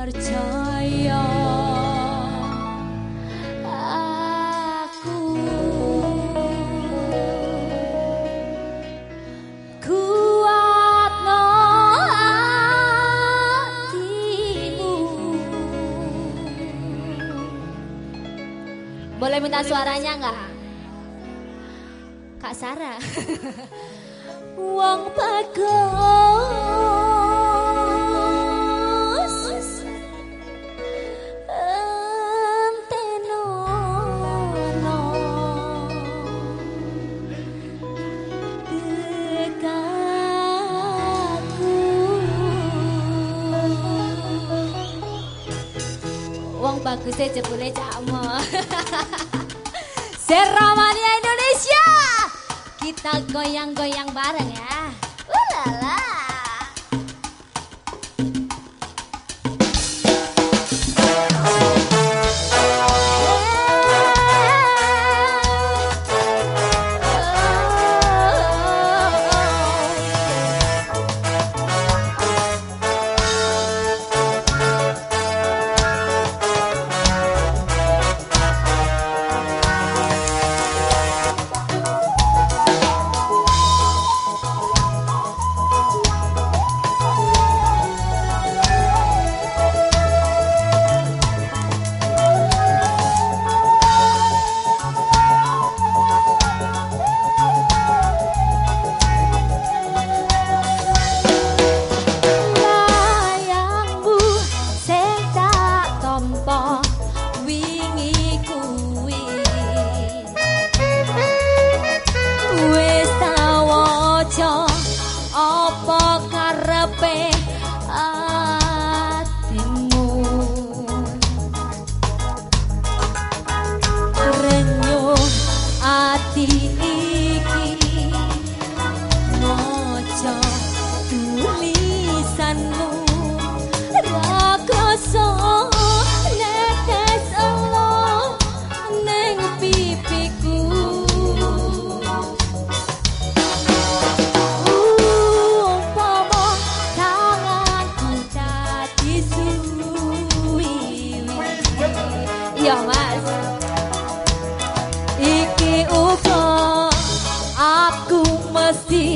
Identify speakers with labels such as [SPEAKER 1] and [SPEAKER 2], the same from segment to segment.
[SPEAKER 1] percaya aku. Kuat no hatimu. Boleh minta suaranya nggak? Kak Sarah. Wong bagus bagusnya jebule cakmo Seramania Indonesia kita goyang-goyang bareng ya. see assim.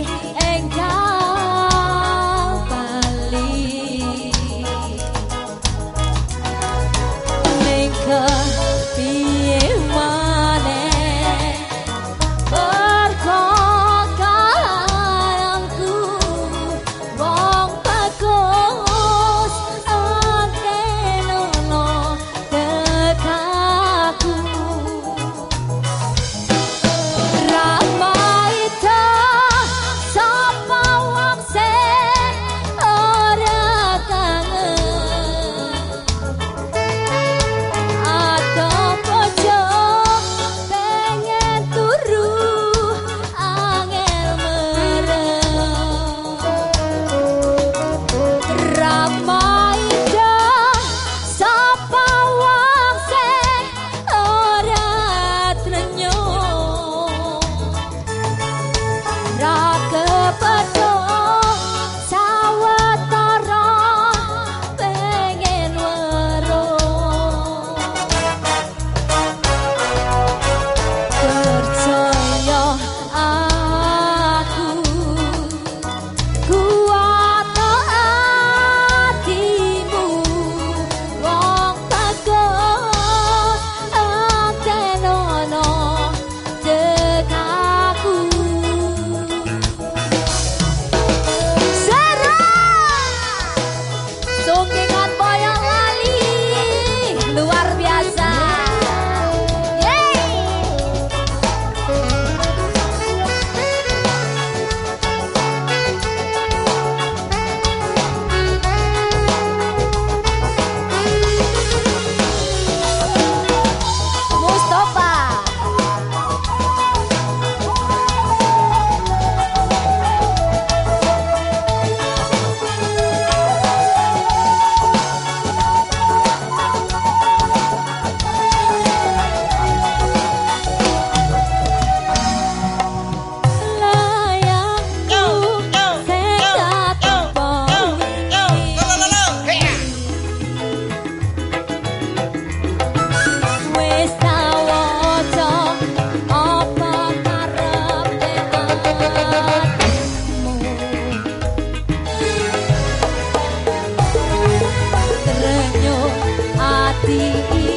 [SPEAKER 1] seguir.